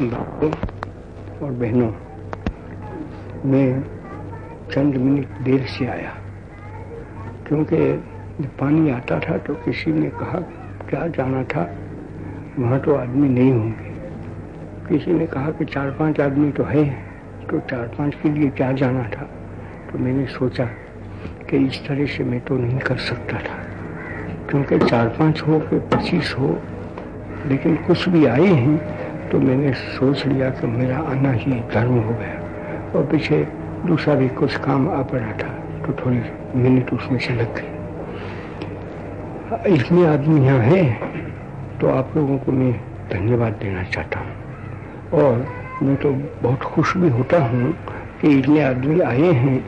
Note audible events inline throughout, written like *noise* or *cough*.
भाइयों और बहनों, मैं चंद मिनट देर से आया, क्योंकि पानी आता था तो किसी ने कहा, क्या जाना था? वहाँ तो आदमी नहीं होंगे। किसी ने कहा कि चार पाँच आदमी तो है तो चार पाँच के लिए क्या जाना था? तो मैंने सोचा कि इस तरह से मैं तो नहीं कर सकता था, क्योंकि चार पाँच हो कि पच्चीस हो, लेकिन कुछ भी आए हैं तो मैंने सोच लिया कि मेरा आना ही धर्म हो गया। और पीछे दूसरा भी कुछ काम आ पड़ा था तो थोड़ी मिनट उसमें से लग गई। इतने आदमी यहाँ है तो आप लोगों को मैं धन्यवाद देना चाहता हूँ। और मैं तो बहुत खुश भी होता हूँ कि इतने आदमी आए हैं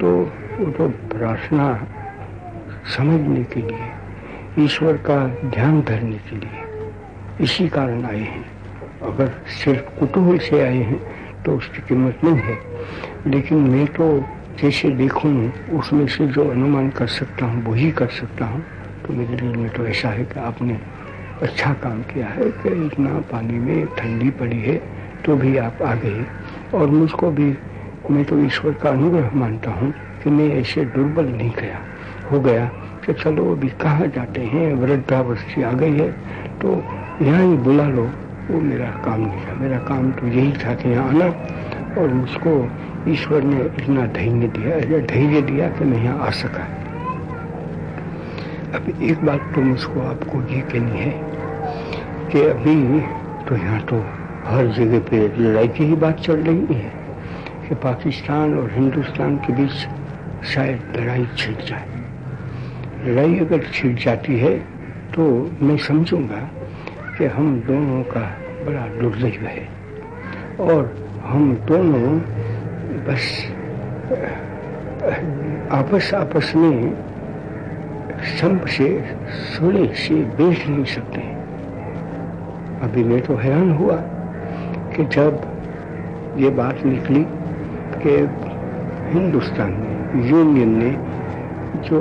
तो वो तो प्रार्थना समझने के लिए, ईश्वर का ध्यान धरने के लिए इसी कारण आए हैं। अगर सिर्फ़ कुतूहल से आए हैं तो उसकी कीमत नहीं है। लेकिन मैं तो जैसे देखूँ, उसमें से जो अनुमान कर सकता हूँ, वही कर सकता हूँ तो मेरे दिल में तो ऐसा है कि आपने अच्छा काम किया है कि इतना पानी में ठंडी पड़ी है तो भी आप आ गए। और मुझको भी, मैं तो ईश्वर का अनुग्रह मानता हूँ कि मैं ऐसे दुर्बल नहीं गया। हो गया कि चलो अभी कहाँ जाते हैं, वृद्धावस्थी आ गई है तो यहाँ ही बुला लो। वो मेरा काम नहीं था। मेरा काम तो यही था कि यहाँ आना और मुझको ईश्वर ने इतना धैर्य दिया धैर्य दिया कि मैं यहाँ आ सका। अब एक बात तो मुझको आपको ये कहनी है कि अभी तो यहाँ तो हर जगह पे लड़ाई की ही बात चल रही है कि पाकिस्तान और हिंदुस्तान के बीच शायद लड़ाई छिड़ जाए। लड़ाई अगर छिड़ जाती है तो मैं समझूँगा कि हम दोनों का बड़ा दुर्दैव है। और हम दोनों बस, आपस आपस में संप से, सोने से बेच नहीं सकते। अभी मैं तो हैरान हुआ कि जब ये बात निकली कि हिंदुस्तान में यूनियन ने जो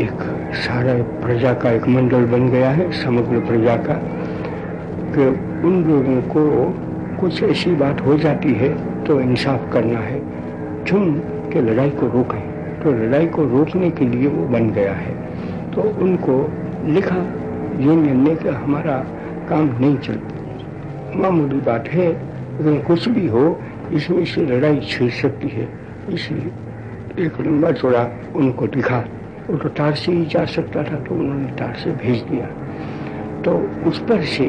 एक सारा प्रजा का एक मंडल बन गया है, समग्र प्रजा का, कि उन लोगों को कुछ ऐसी बात हो जाती है तो इंसाफ करना है। चुन के लड़ाई को रोकें। तो लड़ाई को रोकने के लिए वो बन गया है। तो उनको लिखा यूनियन ने कि हमारा काम नहीं चलता मामूली बात है लेकिन कुछ भी हो, इसमें से लड़ाई छिड़ सकती है। इसलिए एक लंबा चौड़ा उनको दिखा। वो तो तार से ही जा सकता था तो उन्होंने तार से भेज दिया। तो उस पर से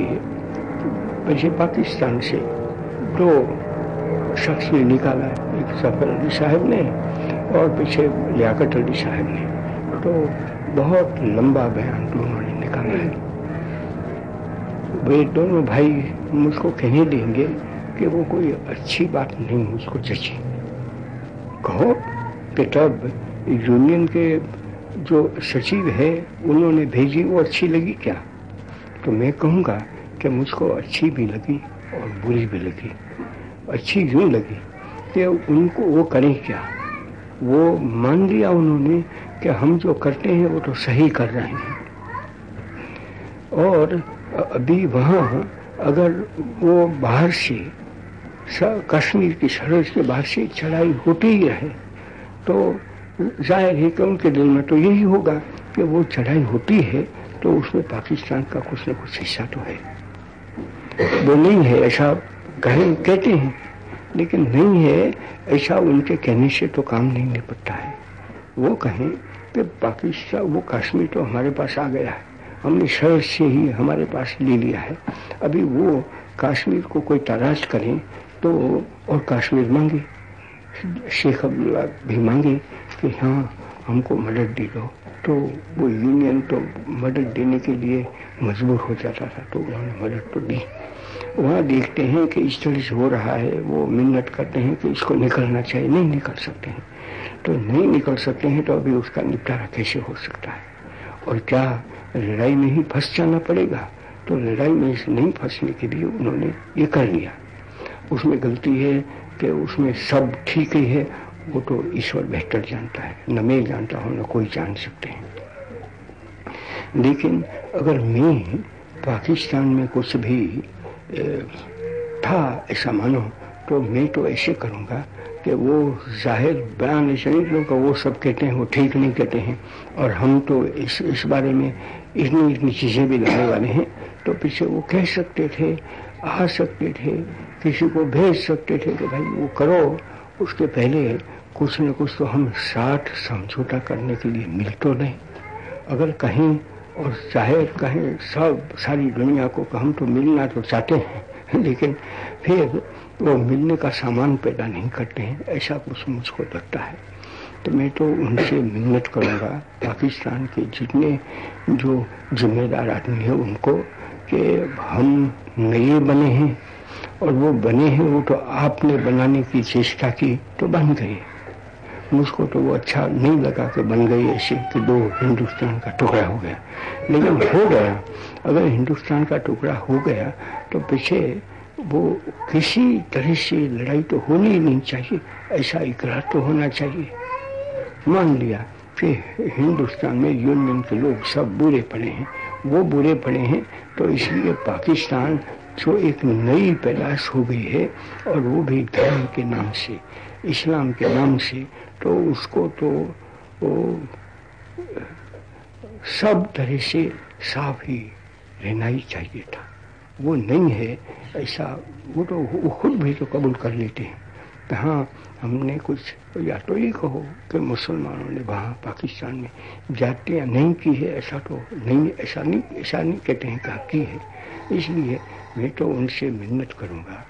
पीछे पाकिस्तान से दो शख्स ने निकाला, एक सफ़र अली साहब ने और पीछे लियाकत अली साहब ने। तो बहुत लंबा बयान दोनों ने निकाला है। वे दोनों भाई मुझको कहने देंगे कि वो कोई अच्छी बात नहीं, मुझको जची। कहो कि तब यूनियन के जो सचिव है, उन्होंने भेजी, वो अच्छी लगी क्या? तो मैं कहूँगा कि मुझको अच्छी भी लगी और बुरी भी लगी। अच्छी यूँ लगी? कि उनको वो करें क्या? वो मान लिया उन्होंने कि हम जो करते हैं, वो तो सही कर रहे हैं। और अभी वहाँ अगर वो बाहर से कश्मीर की सरहद के बाहर से चढ़ाई होती ही रहे तो ज़ाहिर है कि उनके दिल में तो यही होगा कि वो चढ़ाई होती है तो उसमें पाकिस्तान का कुछ न कुछ हिस्सा तो है। वो नहीं है, ऐसा कहें कहते हैं, लेकिन नहीं है, ऐसा उनके कहने से तो काम नहीं निपटता है। वो कहें कि पाकिस्तान, वो कश्मीर तो हमारे पास आ गया है। हमने शहर से ही हमारे पास ले लिया है। अभी वो कश्मीर को कोई तलाश करें तो और कश्मीर मांगे। शेख अब्दुल्ला भी मांगे कि हाँ हमको मदद दे दो। तो वो यूनियन तो मदद देने के लिए मजबूर हो जाता था तो उन्होंने मदद तो दी। वहाँ देखते हैं कि इस तरह से हो रहा है, वो मिन्नत करते हैं कि इसको निकलना चाहिए। नहीं निकल सकते हैं। तो नहीं निकल सकते हैं तो अभी उसका निपटारा कैसे हो सकता है? और क्या लड़ाई में ही फंस जाना पड़ेगा? तो लड़ाई में नहीं फंसने के लिए उन्होंने ये कर लिया। उसमें गलती है कि उसमें सब ठीक ही है, वो तो ईश्वर बेहतर जानता है। न मैं जानता हूँ, न कोई जान सकते हैं। लेकिन अगर मैं पाकिस्तान में कुछ भी था, ऐसा मानो तो मैं तो ऐसे करूँगा कि वो ज़ाहिर बयान ऐसे नहीं करूँगा वो सब कहते हैं, वो ठीक नहीं कहते हैं। और हम तो इस इस बारे में इतनी इतनी चीज़ें भी लाने वाले हैं। तो पीछे वो कह सकते थे, आ सकते थे, किसी को भेज सकते थे कि भाई वो करो। उसके पहले कुछ न कुछ तो हम साठ समझौता करने के लिए मिल तो नहीं। अगर कहीं और चाहे कहें सब, सारी दुनिया को हम तो मिलना तो चाहते हैं, लेकिन फिर वो मिलने का सामान पैदा नहीं करते हैं, ऐसा कुछ मुझको लगता है। तो मैं तो उनसे मिन्नत करूँगा, पाकिस्तान के जितने जो जिम्मेदार आदमी है उनको कि हम नए बने हैं और वो बने हैं, वो तो आपने बनाने की चेष्टा की तो बन गए। मुझको तो वो अच्छा नहीं लगा कि बन गई ऐसे कि दो हिंदुस्तान का टुकड़ा हो गया। लेकिन हो गया। अगर हिंदुस्तान का टुकड़ा हो गया तो पीछे वो किसी तरह से लड़ाई तो होनी नहीं चाहिए, ऐसा इकरार तो होना चाहिए। मान लिया कि हिंदुस्तान में यूनियन के लोग सब बुरे पड़े हैं, वो बुरे पड़े हैं तो इसलिए पाकिस्तान, जो एक नई पैदाश हो गई है, और वो भी धर्म के नाम से, इस्लाम के नाम से तो उसको तो वो, सब तरह से साफ़ ही रहना ही चाहिए था। वो नहीं है, ऐसा, वो तो वो खुद भी तो कबूल कर लेते हैं। तो हाँ हमने कुछ या तो ये कहो कि मुसलमानों ने वहाँ पाकिस्तान में जातियाँ नहीं की है, ऐसा तो नहीं, ऐसा नहीं ऐसा नहीं कहते हैं कहा की है। इसलिए मैं तो उनसे मिन्नत करूँगा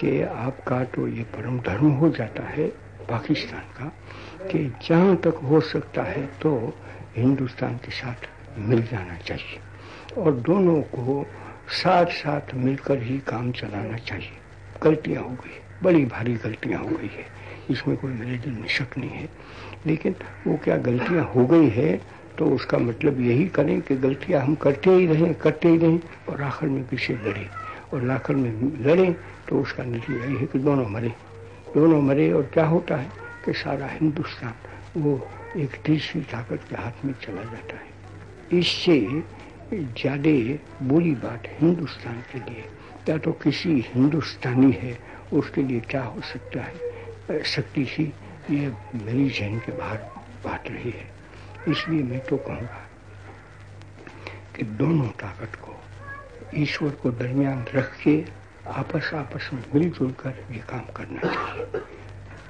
कि आपका तो ये परम धर्म हो जाता है पाकिस्तान का कि जहाँ तक हो सकता है तो हिंदुस्तान के साथ मिल जाना चाहिए और दोनों को साथ साथ मिलकर ही काम चलाना चाहिए। गलतियाँ हो गई, बड़ी भारी गलतियाँ हो गई है। इसमें कोई मेरे दिल में शक नहीं है। लेकिन वो क्या गलतियाँ हो गई है तो उसका मतलब यही करें कि गलतियाँ हम करते ही रहें, करते ही रहें और आखिर में पीछे लड़ें और आखिर में लड़ें तो उसका नतीजा यही है कि दोनों मरे। दोनों मरे और क्या होता है कि सारा हिंदुस्तान वो एक तीसरी ताकत के हाथ में चला जाता है। इससे ज़्यादा बुरी बात हिंदुस्तान के लिए। या तो किसी हिंदुस्तानी है, उसके लिए क्या हो सकता है? शक्ति सी ये मेरी जहन के बाहर बात रही है। इसलिए मैं तो कहूँगा कि दोनों ताकत को, ईश्वर को दरमियान रख के आपस आपस में मिलजुल कर ये काम करना चाहिए।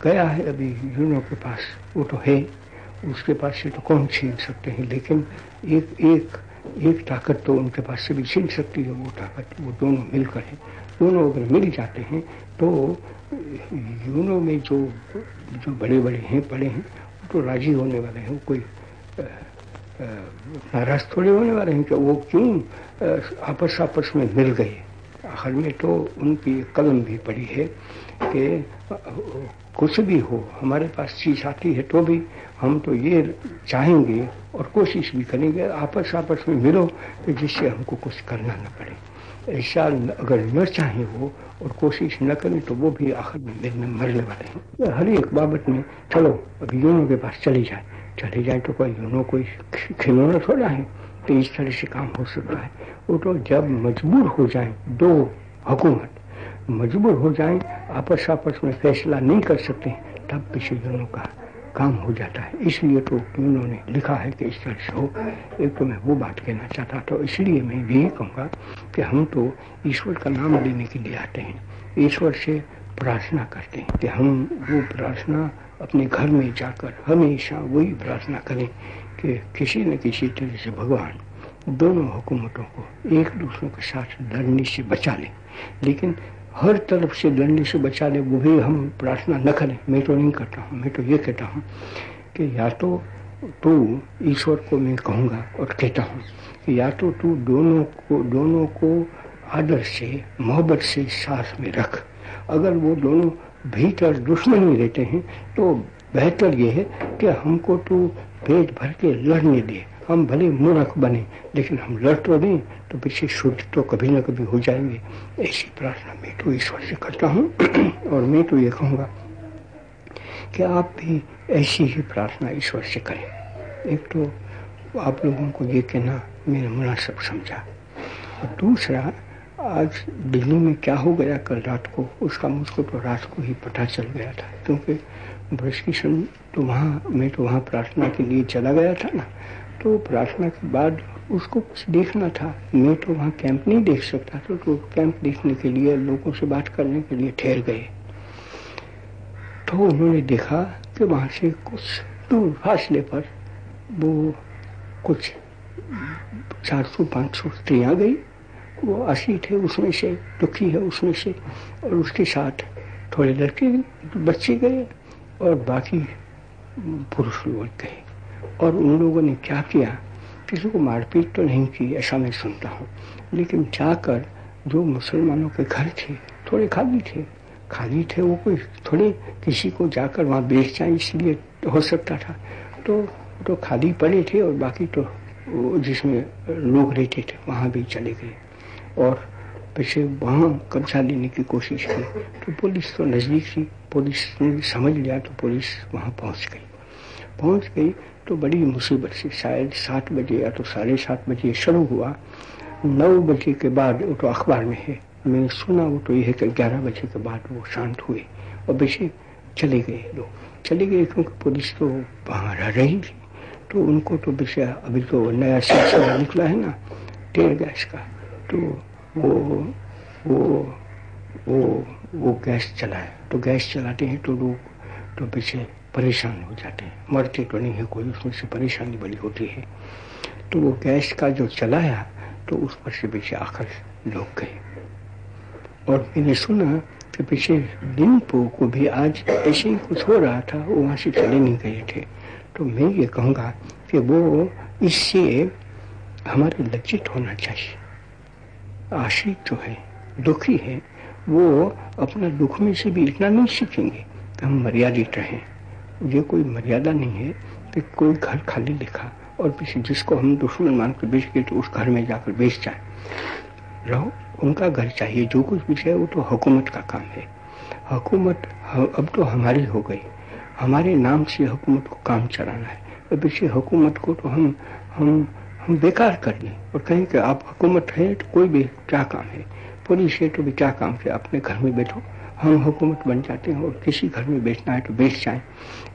गया है अभी यूनो के पास, वो तो है। उसके पास से तो कौन छीन सकते हैं? लेकिन एक एक एक ताकत तो उनके पास से भी छीन सकती है। वो ताकत, वो दोनों मिलकर है। दोनों अगर मिल जाते हैं तो यूनो में जो जो बड़े बड़े हैं, पड़े हैं वो तो राज़ी होने वाले हैं कोई नाराज़ थोड़े होने वाले हैं कि वो क्यों आपस आपस में मिल गए। आखिर में तो उनकी कलम भी पड़ी है कि, कुछ भी हो, हमारे पास चीज़ आती है तो भी हम तो ये चाहेंगे और कोशिश भी करेंगे आपस आपस में मिलो जिससे हमको कुछ करना न पड़े। ऐसा अगर न चाहे वो और कोशिश न करें तो वो भी आखिर में मिलने मरने वाले हैं। हर एक बाबत में, चलो अभी यूनो के पास चले जाए। चले जाए तो कोई यूनो, कोई खिलौना थोड़ा है तो इस तरह से काम हो सकता है। वो तो जब मजबूर हो जाए दो हुकूमत, मजबूर हो जाए, आपस आपस में फैसला नहीं कर सकते, तब पीछे दोनों का काम हो जाता है। इसलिए तो उन्होंने लिखा है कि इस तरह से हो। एक तो मैं वो बात कहना चाहता तो इसलिए मैं यही कहूँगा कि हम तो ईश्वर का नाम लेने के लिए आते हैं। ईश्वर से प्रार्थना करते हैं कि हम वो प्रार्थना अपने घर में जाकर हमेशा वही प्रार्थना करें कि किसी न किसी तरह से भगवान दोनों हुकूमतों को एक दूसरों के साथ लड़ने से बचा लें। लेकिन हर तरफ़ से लड़ने से बचा ले, वो भी हम प्रार्थना न करें। मैं तो नहीं करता हूँ, मैं तो ये कहता हूँ कि या तो तू ईश्वर को मैं कहूँगा और कहता हूँ या तो तू दोनों को दोनों को आदर से, मोहब्बत से साथ में रख। अगर वो दोनों भीतर दुश्मन ही रहते हैं तो बेहतर ये है कि हमको तू पेट भर के लड़ने दे। हम भले मूर्ख बने, लेकिन हम लड़ तो दें तो पीछे शुद्ध तो कभी ना कभी हो जाएँगे। ऐसी प्रार्थना मैं तो ईश्वर से करता हूँ। *clears throat* और मैं तो ये कहूँगा कि आप भी ऐसी ही प्रार्थना ईश्वर से करें। एक तो आप लोगों को ये कहना मेरा मुनासिब समझा। और दूसरा, आज दिल्ली में क्या हो गया? कल रात को उसका मुझको तो रात को ही पता चल गया था, क्योंकि ब्रज किशन तो वहाँ, मैं तो वहाँ प्रार्थना के लिए चला गया था ना। तो प्रार्थना के बाद उसको कुछ देखना था। मैं तो वहाँ कैंप नहीं देख सकता था तो कैंप देखने के लिए, लोगों से बात करने के लिए ठहर गए। तो उन्होंने देखा कि वहाँ से कुछ दूर फासले पर वो कुछ चार सौ, पाँच सौ स्त्रियाँ गई। वो असी थे उसमें से, दुखी है उसमें से, और उसके साथ थोड़े लड़के बच्चे गए और बाकी पुरुष लोग गए। और उन लोगों ने क्या किया? किसी को मारपीट तो नहीं की, ऐसा मैं सुनता हूँ। लेकिन जाकर जो मुसलमानों के घर थे, थोड़े खाली थे खाली थे, वो कोई थोड़े किसी को जाकर वहाँ बेच जाए, इसलिए हो सकता था। तो तो खाली पड़े थे और बाकी तो जिसमें लोग रहते थे, वहाँ भी चले गए। और पीछे वहाँ कब्जा लेने की कोशिश की तो पुलिस तो नज़दीक थी, पुलिस ने समझ लिया तो पुलिस वहाँ पहुँच गई। पहुँच गई तो बड़ी मुसीबत से शायद सात बजे या तो साढ़े सात बजे शुरू हुआ। नौ बजे के बाद वो तो अखबार में है मैंने सुना वो तो यह कि ग्यारह बजे के बाद वो शांत हुए और पीछे चले गए लोग। चले गए क्योंकि पुलिस तो वहाँ रह रही थी। तो उनको तो पीछे अभी तो नया सिलसिला निकला है ना टेर गैस का। तो वो वो वो वो गैस चलाए तो गैस चलाते हैं तो लोग तो पीछे परेशान हो जाते हैं। मरते तो नहीं है कोई, उसमें से परेशानी बड़ी होती है। तो वो गैस का जो चलाया तो उस पर से पीछे आकर लोग गए। और मैंने सुना कि दिन को भी आज ऐसे ही कुछ हो रहा था, वो वहाँ से चले नहीं गए थे। तो मैं ये कहूँगा कि वो इससे हमारे लज्जित होना चाहिए। आश्रित जो है, दुखी है, वो अपना दुख में से भी इतना नहीं सीखेंगे कि हम मर्यादित रहें। ये कोई मर्यादा नहीं है कि कोई घर खाली लिखा और पीछे जिसको हम दुश्मन मान कर बेच गए तो उस घर में जाकर बेच जाए। रहो। उनका घर चाहिए, जो कुछ भी है वो तो हुकूमत का काम है। हुकूमत अब तो हमारी हो गई। हमारे नाम से हुकूमत को काम चलाना है। और पीछे हुकूमत को तो हम हम हम बेकार कर दें और कहें कि आप हुकूमत है तो कोई भी क्या काम है? पुलिस है तो भी क्या काम है? अपने घर में बैठो। हम हुकूमत बन जाते हैं और किसी घर में बेचना है तो बेच जाए।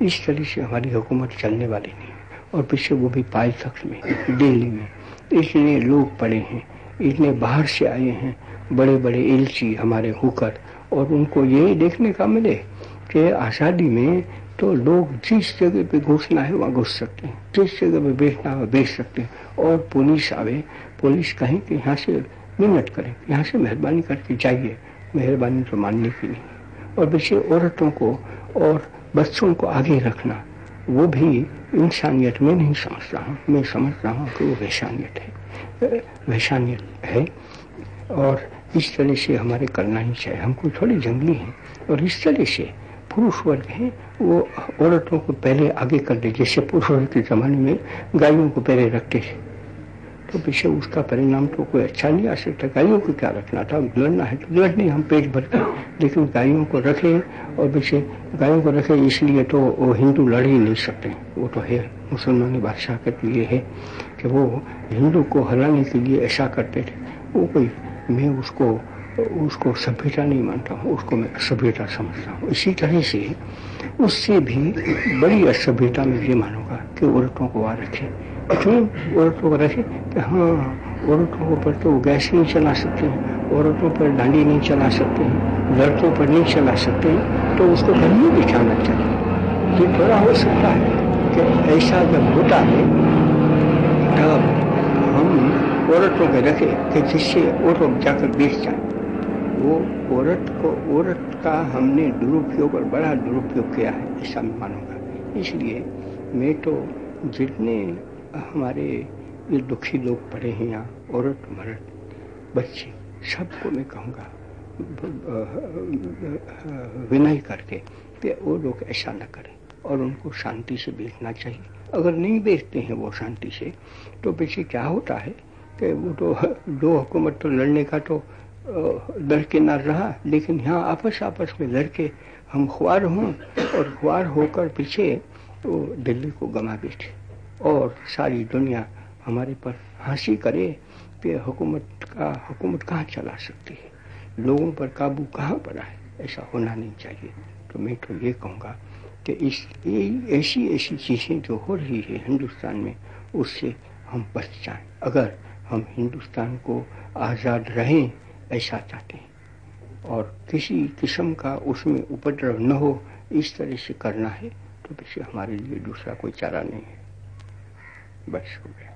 इस तरह से हमारी हुकूमत चलने वाली नहीं और पीछे वो भी पाई शख्स में, दिल्ली में। इसलिए लोग पड़े हैं। इतने बाहर से आए हैं बड़े बड़े एलची हमारे होकर, और उनको यही देखने का मिले कि आज़ादी में तो लोग जिस जगह पे घुसना है वहाँ घुस सकते हैं, जिस जगह पे बेचना है बेच सकते हैं। और पुलिस आवे, पुलिस कहें कि यहाँ से मिन्नत करें, यहाँ से मेहरबानी करके जाइए, मेहरबानी तो मानने की नहीं और वैसे औरतों को और बच्चों को आगे रखना वो भी इंसानियत में नहीं समझता हूँ मैं समझता हूँ कि वो वैशानियत है। वैशानियत है और इस तरह से हमारे करना ही चाहिए हमको थोड़े जंगली हैं और इस तरह से पुरुष वर्ग है, वो औरतों को पहले आगे कर दे, जैसे पुरुष वर्ग के जमाने में गायों को पहले रखते थे। तो पीछे उसका परिणाम तो कोई अच्छा नहीं आ सकता गायों को क्या रखना था? लड़ना है तो लड़ने हम पेट भर के। लेकिन गायों को रखे और पीछे गायों को रखे इसलिए तो वो हिंदू लड़ ही नहीं सकते। वो तो है, मुसलमानी बादशाह के लिए है कि वो हिंदू को हराने के लिए ऐसा करते थे। वो कोई, मैं उसको उसको सभ्यता नहीं मानता हूँ, उसको मैं असभ्यता समझता हूँ। इसी तरह से उससे भी बड़ी असभ्यता में ये मानूँगा कि औरतों को वहाँ रखे। क्यों? औरतों रखे? कि हाँ औरतों को पर तो गैस नहीं चला सकते हैं। औरतों पर डांडी नहीं चला सकते हैं। लड़कों पर नहीं चला सकते हैं। तो उसको घर में बिठाना चाहिए। ये थोड़ा हो सकता है कि ऐसा जब होता है, तब हम औरतों के रखे कि जिससे औरत जाकर बेच जाए। वो औरत को, औरत का हमने दुरुपयोग और बड़ा दुरुपयोग किया है, ऐसा मानूँगा। इसलिए मैं तो जितने हमारे ये दुखी लोग पड़े हैं यहाँ, औरत, मर्द, बच्चे, सबको मैं कहूँगा, विनय करके कि वो लोग ऐसा न करें और उनको शांति से बेचना चाहिए। अगर नहीं बेचते हैं वो शांति से तो पीछे क्या होता है कि वो तो दो हुकूमत तो लड़ने का तो लड़के न रहा, लेकिन यहाँ आपस आपस में लड़के हम ख्वार हों और ख्वार होकर पीछे वो दिल्ली को गमा बैठे। और सारी दुनिया हमारे पर हँसी करे कि हुकूमत का, हुकूमत कहाँ चला सकती है? लोगों पर काबू कहाँ पड़ा है? ऐसा होना नहीं चाहिए। तो मैं तो ये कहूँगा कि इस ऐसी ऐसी चीज़ें जो हो रही है हिंदुस्तान में, उससे हम बच जाएँ। अगर हम हिंदुस्तान को आज़ाद रहें, ऐसा चाहते हैं। और किसी किस्म का उसमें उपद्रव न हो, इस तरह से करना है तो वैसे हमारे लिए दूसरा कोई चारा नहीं है। बस हो गया